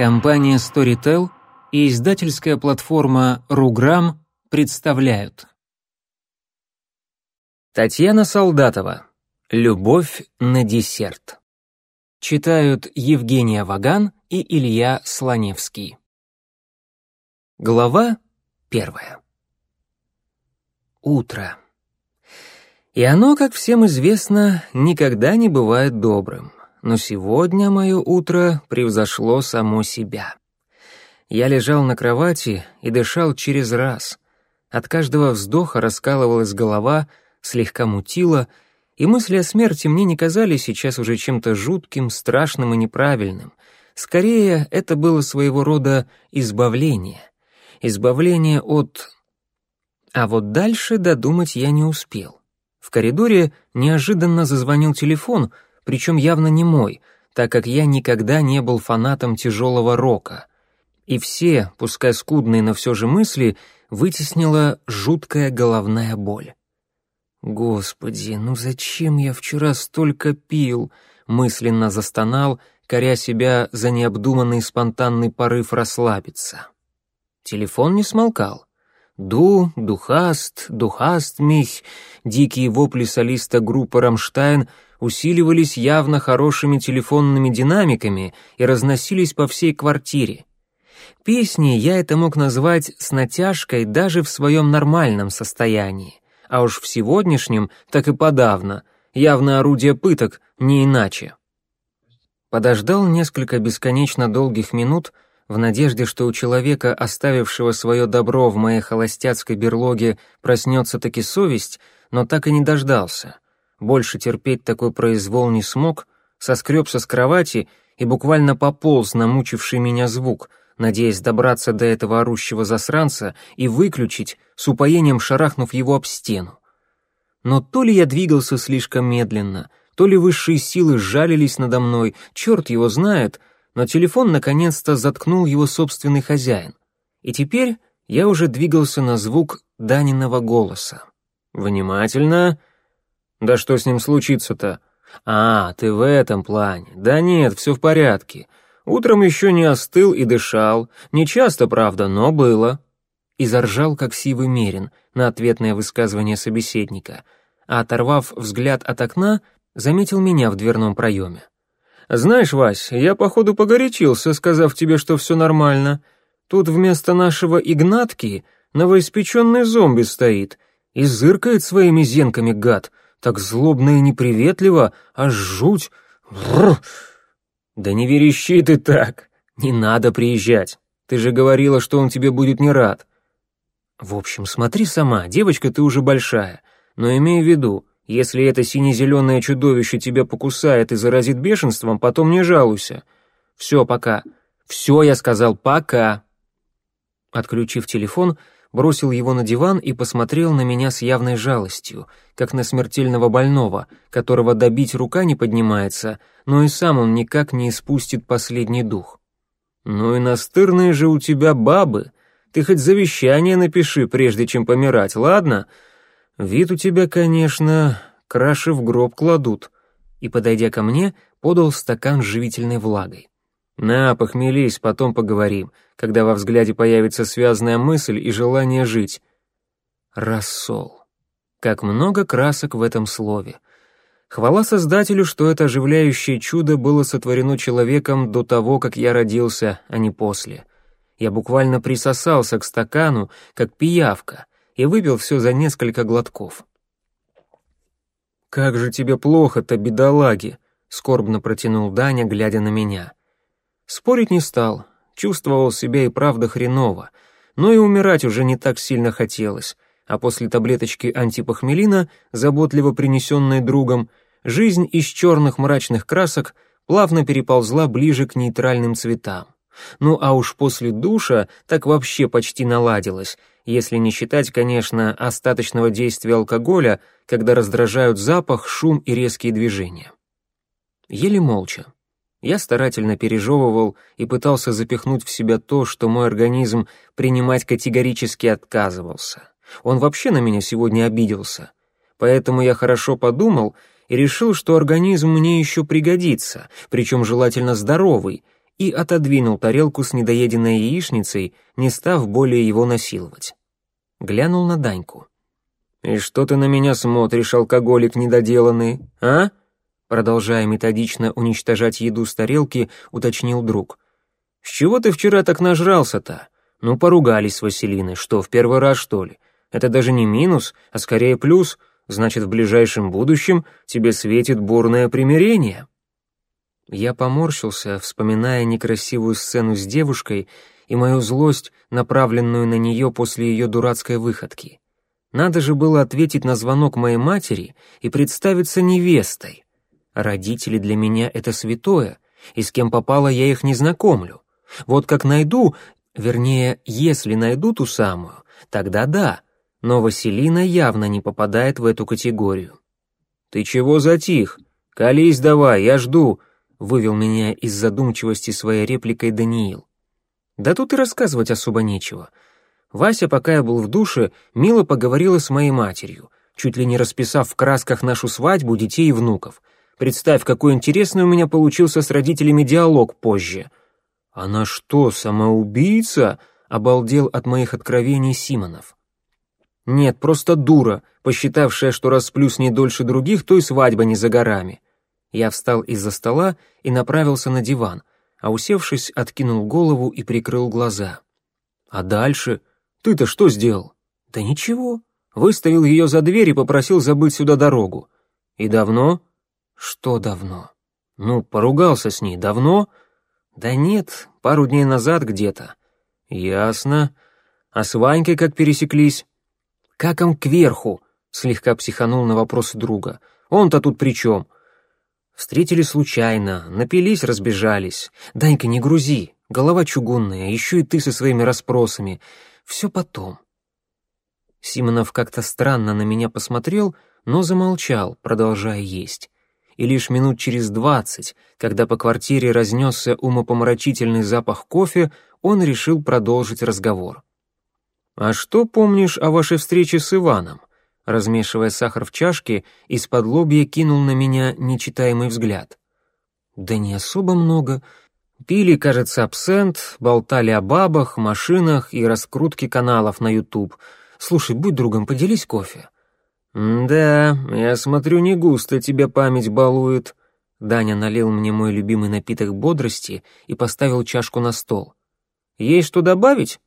Компания Storytel и издательская платформа Руграм представляют. Татьяна Солдатова. Любовь на десерт. Читают Евгения Ваган и Илья Слоневский. Глава первая. Утро. И оно, как всем известно, никогда не бывает добрым но сегодня мое утро превзошло само себя. Я лежал на кровати и дышал через раз. От каждого вздоха раскалывалась голова, слегка мутила, и мысли о смерти мне не казались сейчас уже чем-то жутким, страшным и неправильным. Скорее, это было своего рода избавление. Избавление от... А вот дальше додумать я не успел. В коридоре неожиданно зазвонил телефон — причем явно не мой, так как я никогда не был фанатом тяжелого рока. И все, пускай скудные, но все же мысли, вытеснила жуткая головная боль. «Господи, ну зачем я вчера столько пил?» — мысленно застонал, коря себя за необдуманный спонтанный порыв расслабиться. Телефон не смолкал. «Ду, духаст, духаст мих», дикие вопли солиста группы «Рамштайн» усиливались явно хорошими телефонными динамиками и разносились по всей квартире. Песни я это мог назвать с натяжкой даже в своем нормальном состоянии, а уж в сегодняшнем так и подавно, явно орудие пыток, не иначе. Подождал несколько бесконечно долгих минут в надежде, что у человека, оставившего свое добро в моей холостяцкой берлоге, проснется таки совесть, но так и не дождался — больше терпеть такой произвол не смог, соскребся с кровати и буквально пополз на мучивший меня звук, надеясь добраться до этого орущего засранца и выключить, с упоением шарахнув его об стену. Но то ли я двигался слишком медленно, то ли высшие силы сжалились надо мной, черт его знает, но телефон наконец-то заткнул его собственный хозяин. И теперь я уже двигался на звук Даниного голоса. «Внимательно!» Да что с ним случится-то? А, ты в этом плане. Да нет, все в порядке. Утром еще не остыл и дышал. Не часто, правда, но было. И заржал, как сивый мерин, на ответное высказывание собеседника. А оторвав взгляд от окна, заметил меня в дверном проеме. «Знаешь, Вась, я, походу, погорячился, сказав тебе, что все нормально. Тут вместо нашего Игнатки новоиспеченный зомби стоит и зыркает своими зенками, гад так злобно и неприветливо, аж жуть. Бррр. Да не верещи ты так. Не надо приезжать. Ты же говорила, что он тебе будет не рад. В общем, смотри сама, девочка ты уже большая. Но имей в виду, если это сине-зеленое чудовище тебя покусает и заразит бешенством, потом не жалуйся. Все, пока. Все, я сказал, пока. Отключив телефон, бросил его на диван и посмотрел на меня с явной жалостью, как на смертельного больного, которого добить рука не поднимается, но и сам он никак не испустит последний дух. «Ну и настырные же у тебя бабы. Ты хоть завещание напиши, прежде чем помирать, ладно? Вид у тебя, конечно, краши в гроб кладут». И, подойдя ко мне, подал стакан с живительной влагой. «На, похмелись, потом поговорим, когда во взгляде появится связанная мысль и желание жить». Рассол. Как много красок в этом слове. Хвала Создателю, что это оживляющее чудо было сотворено человеком до того, как я родился, а не после. Я буквально присосался к стакану, как пиявка, и выпил все за несколько глотков. «Как же тебе плохо-то, бедолаги!» — скорбно протянул Даня, глядя на меня. Спорить не стал, чувствовал себя и правда хреново, но и умирать уже не так сильно хотелось, а после таблеточки антипохмелина, заботливо принесенной другом, жизнь из черных мрачных красок плавно переползла ближе к нейтральным цветам. Ну а уж после душа так вообще почти наладилось, если не считать, конечно, остаточного действия алкоголя, когда раздражают запах, шум и резкие движения. Еле молча. Я старательно пережевывал и пытался запихнуть в себя то, что мой организм принимать категорически отказывался. Он вообще на меня сегодня обиделся. Поэтому я хорошо подумал и решил, что организм мне еще пригодится, причем желательно здоровый, и отодвинул тарелку с недоеденной яичницей, не став более его насиловать. Глянул на Даньку. «И что ты на меня смотришь, алкоголик недоделанный, а?» Продолжая методично уничтожать еду с тарелки, уточнил друг. «С чего ты вчера так нажрался-то? Ну, поругались с Василиной, что, в первый раз, что ли? Это даже не минус, а скорее плюс, значит, в ближайшем будущем тебе светит бурное примирение». Я поморщился, вспоминая некрасивую сцену с девушкой и мою злость, направленную на нее после ее дурацкой выходки. Надо же было ответить на звонок моей матери и представиться невестой. Родители для меня — это святое, и с кем попало я их не знакомлю. Вот как найду, вернее, если найду ту самую, тогда да, но Василина явно не попадает в эту категорию. «Ты чего затих? Колись давай, я жду», вывел меня из задумчивости своей репликой Даниил. Да тут и рассказывать особо нечего. Вася, пока я был в душе, мило поговорила с моей матерью, чуть ли не расписав в красках нашу свадьбу детей и внуков. Представь, какой интересный у меня получился с родителями диалог позже. «Она что, самоубийца?» — обалдел от моих откровений Симонов. «Нет, просто дура, посчитавшая, что расплю с ней дольше других, то и свадьба не за горами». Я встал из-за стола и направился на диван, а усевшись, откинул голову и прикрыл глаза. «А дальше? Ты-то что сделал?» «Да ничего. Выставил ее за дверь и попросил забыть сюда дорогу». «И давно?» «Что давно?» «Ну, поругался с ней давно?» «Да нет, пару дней назад где-то». «Ясно. А с Ванькой как пересеклись?» «Как он кверху?» — слегка психанул на вопросы друга. «Он-то тут при чем?» Встретили случайно, напились, разбежались. Данька, не грузи, голова чугунная, еще и ты со своими расспросами. Все потом. Симонов как-то странно на меня посмотрел, но замолчал, продолжая есть. И лишь минут через двадцать, когда по квартире разнесся умопомрачительный запах кофе, он решил продолжить разговор. «А что помнишь о вашей встрече с Иваном?» Размешивая сахар в чашке, из-под лобья кинул на меня нечитаемый взгляд. «Да не особо много. Пили, кажется, абсент, болтали о бабах, машинах и раскрутке каналов на YouTube. Слушай, будь другом, поделись кофе». «Да, я смотрю, не густо тебя память балует». Даня налил мне мой любимый напиток бодрости и поставил чашку на стол. «Есть что добавить?»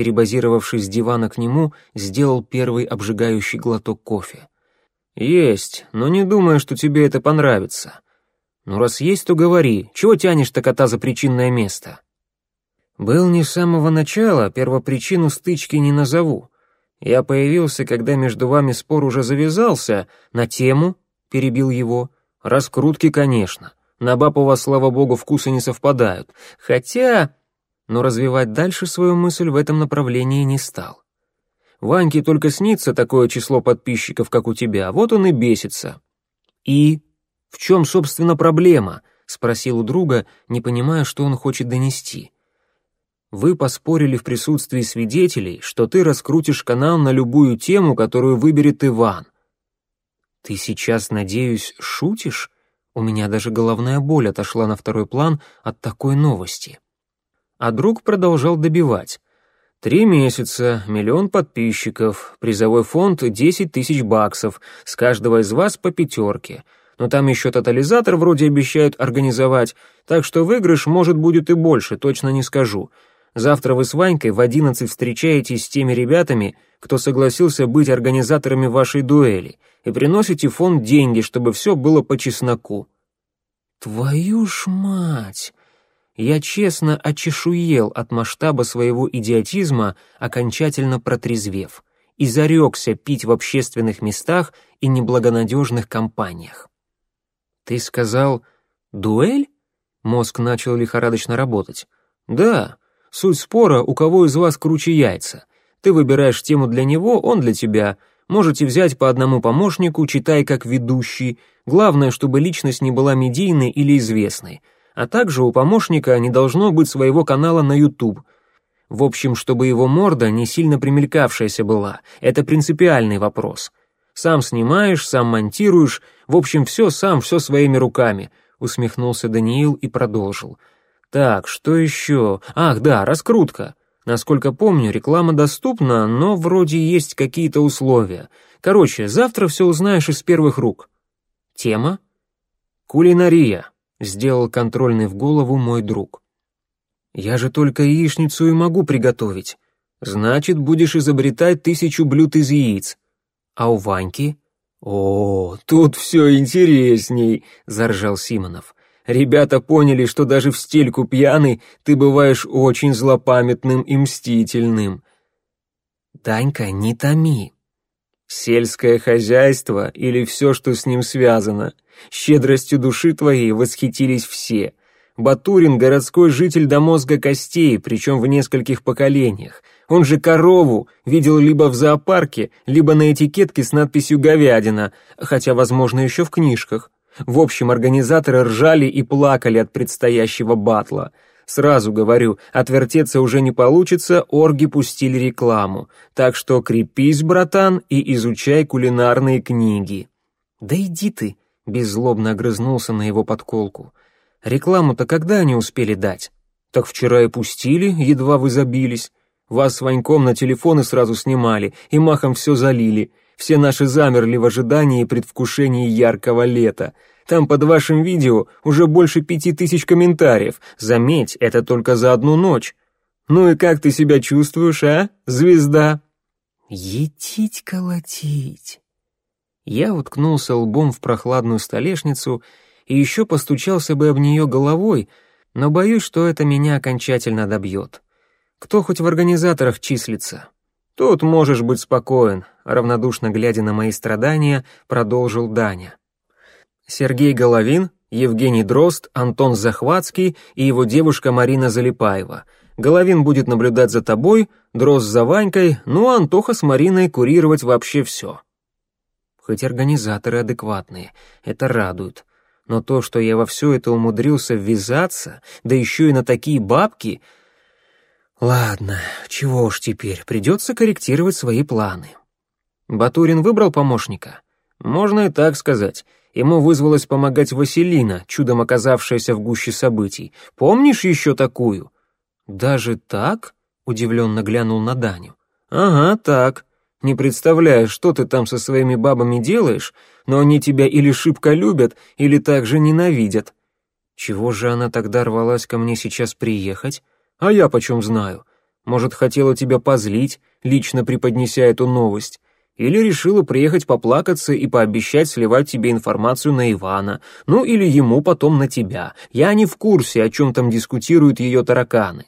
Перебазировавшись с дивана к нему, сделал первый обжигающий глоток кофе. «Есть, но не думаю, что тебе это понравится. Ну, раз есть, то говори, чего тянешь-то кота за причинное место?» «Был не с самого начала, первопричину стычки не назову. Я появился, когда между вами спор уже завязался, на тему, — перебил его, — раскрутки, конечно. На баб у вас, слава богу, вкусы не совпадают. Хотя но развивать дальше свою мысль в этом направлении не стал. Ваньке только снится такое число подписчиков, как у тебя, вот он и бесится. И в чем, собственно, проблема? спросил у друга, не понимая, что он хочет донести. Вы поспорили в присутствии свидетелей, что ты раскрутишь канал на любую тему, которую выберет Иван. Ты сейчас, надеюсь, шутишь? У меня даже головная боль отошла на второй план от такой новости а друг продолжал добивать. Три месяца, миллион подписчиков, призовой фонд десять тысяч баксов, с каждого из вас по пятерке. Но там еще тотализатор вроде обещают организовать, так что выигрыш может будет и больше, точно не скажу. Завтра вы с Ванькой в одиннадцать встречаетесь с теми ребятами, кто согласился быть организаторами вашей дуэли, и приносите фонд деньги, чтобы все было по чесноку». «Твою ж мать!» Я честно очешуел от масштаба своего идиотизма, окончательно протрезвев, и зарекся пить в общественных местах и неблагонадежных компаниях. «Ты сказал, дуэль?» Мозг начал лихорадочно работать. «Да, суть спора, у кого из вас круче яйца. Ты выбираешь тему для него, он для тебя. Можете взять по одному помощнику, читай как ведущий. Главное, чтобы личность не была медийной или известной а также у помощника не должно быть своего канала на YouTube. В общем, чтобы его морда не сильно примелькавшаяся была, это принципиальный вопрос. Сам снимаешь, сам монтируешь, в общем, все сам, все своими руками, усмехнулся Даниил и продолжил. Так, что еще? Ах, да, раскрутка. Насколько помню, реклама доступна, но вроде есть какие-то условия. Короче, завтра все узнаешь из первых рук. Тема? Кулинария, сделал контрольный в голову мой друг. Я же только яичницу и могу приготовить. Значит, будешь изобретать тысячу блюд из яиц. А у Ваньки? О, тут все интересней, заржал Симонов. Ребята поняли, что даже в стельку пьяный ты бываешь очень злопамятным и мстительным. Данька, не томи. Сельское хозяйство или все, что с ним связано. Щедростью души твоей восхитились все. Батурин — городской житель до мозга костей, причем в нескольких поколениях. Он же корову видел либо в зоопарке, либо на этикетке с надписью «говядина», хотя, возможно, еще в книжках. В общем, организаторы ржали и плакали от предстоящего батла. Сразу говорю, отвертеться уже не получится, орги пустили рекламу. Так что крепись, братан, и изучай кулинарные книги. Да иди ты, беззлобно огрызнулся на его подколку. Рекламу-то когда они успели дать? Так вчера и пустили, едва вы забились. Вас с Ваньком на телефоны сразу снимали и махом все залили. Все наши замерли в ожидании и предвкушении яркого лета. Там под вашим видео уже больше пяти тысяч комментариев. Заметь, это только за одну ночь. Ну и как ты себя чувствуешь, а, звезда?» «Етить-колотить». Я уткнулся лбом в прохладную столешницу и еще постучался бы об нее головой, но боюсь, что это меня окончательно добьет. Кто хоть в организаторах числится? Тут можешь быть спокоен, равнодушно глядя на мои страдания, продолжил Даня. Сергей Головин, Евгений Дрозд, Антон Захватский и его девушка Марина Залипаева. Головин будет наблюдать за тобой, Дрозд за Ванькой, ну а Антоха с Мариной курировать вообще все. Хоть организаторы адекватные, это радует. Но то, что я во все это умудрился ввязаться, да еще и на такие бабки... Ладно, чего уж теперь, придется корректировать свои планы. Батурин выбрал помощника? Можно и так сказать. Ему вызвалась помогать Василина, чудом оказавшаяся в гуще событий. Помнишь еще такую? Даже так? Удивленно глянул на Даню. Ага, так. Не представляю, что ты там со своими бабами делаешь, но они тебя или шибко любят, или также ненавидят. Чего же она тогда рвалась ко мне сейчас приехать? А я почем знаю? Может, хотела тебя позлить, лично преподнеся эту новость? Или решила приехать поплакаться и пообещать сливать тебе информацию на Ивана, ну или ему потом на тебя. Я не в курсе, о чем там дискутируют ее тараканы.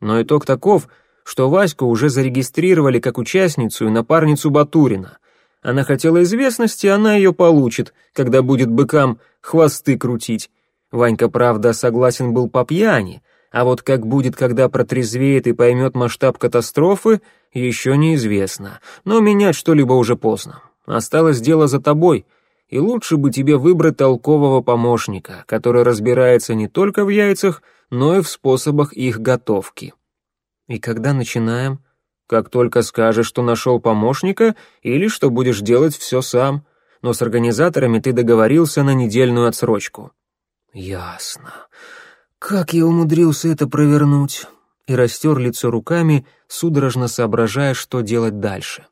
Но итог таков, что Ваську уже зарегистрировали как участницу и напарницу Батурина. Она хотела известности, она ее получит, когда будет быкам хвосты крутить. Ванька, правда, согласен был по пьяни, а вот как будет, когда протрезвеет и поймет масштаб катастрофы, еще неизвестно. Но менять что-либо уже поздно. Осталось дело за тобой, и лучше бы тебе выбрать толкового помощника, который разбирается не только в яйцах, но и в способах их готовки. «И когда начинаем?» «Как только скажешь, что нашел помощника, или что будешь делать все сам. Но с организаторами ты договорился на недельную отсрочку». «Ясно. Как я умудрился это провернуть?» И растер лицо руками, судорожно соображая, что делать дальше.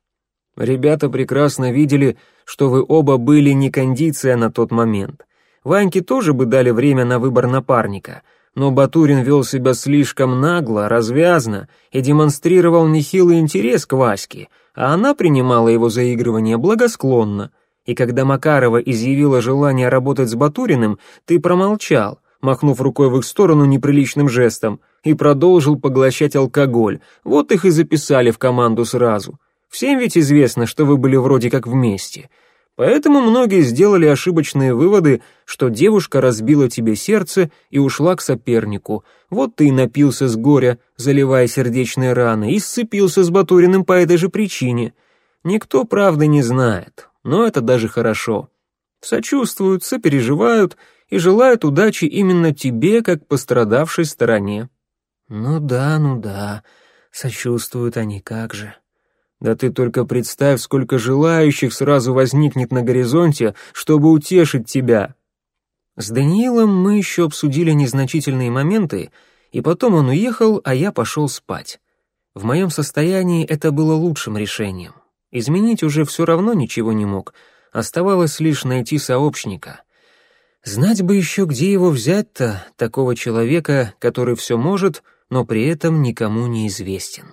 Ребята прекрасно видели, что вы оба были не кондиция на тот момент. Ваньке тоже бы дали время на выбор напарника — но Батурин вел себя слишком нагло, развязно и демонстрировал нехилый интерес к Ваське, а она принимала его заигрывание благосклонно. И когда Макарова изъявила желание работать с Батуриным, ты промолчал, махнув рукой в их сторону неприличным жестом, и продолжил поглощать алкоголь. Вот их и записали в команду сразу. Всем ведь известно, что вы были вроде как вместе. Поэтому многие сделали ошибочные выводы, что девушка разбила тебе сердце и ушла к сопернику. Вот ты и напился с горя, заливая сердечные раны, и сцепился с Батуриным по этой же причине. Никто правды не знает, но это даже хорошо. Сочувствуют, сопереживают и желают удачи именно тебе, как пострадавшей стороне. Ну да, ну да, сочувствуют они как же. Да ты только представь, сколько желающих сразу возникнет на горизонте, чтобы утешить тебя. С Даниилом мы еще обсудили незначительные моменты, и потом он уехал, а я пошел спать. В моем состоянии это было лучшим решением. Изменить уже все равно ничего не мог, оставалось лишь найти сообщника. Знать бы еще, где его взять-то, такого человека, который все может, но при этом никому не известен.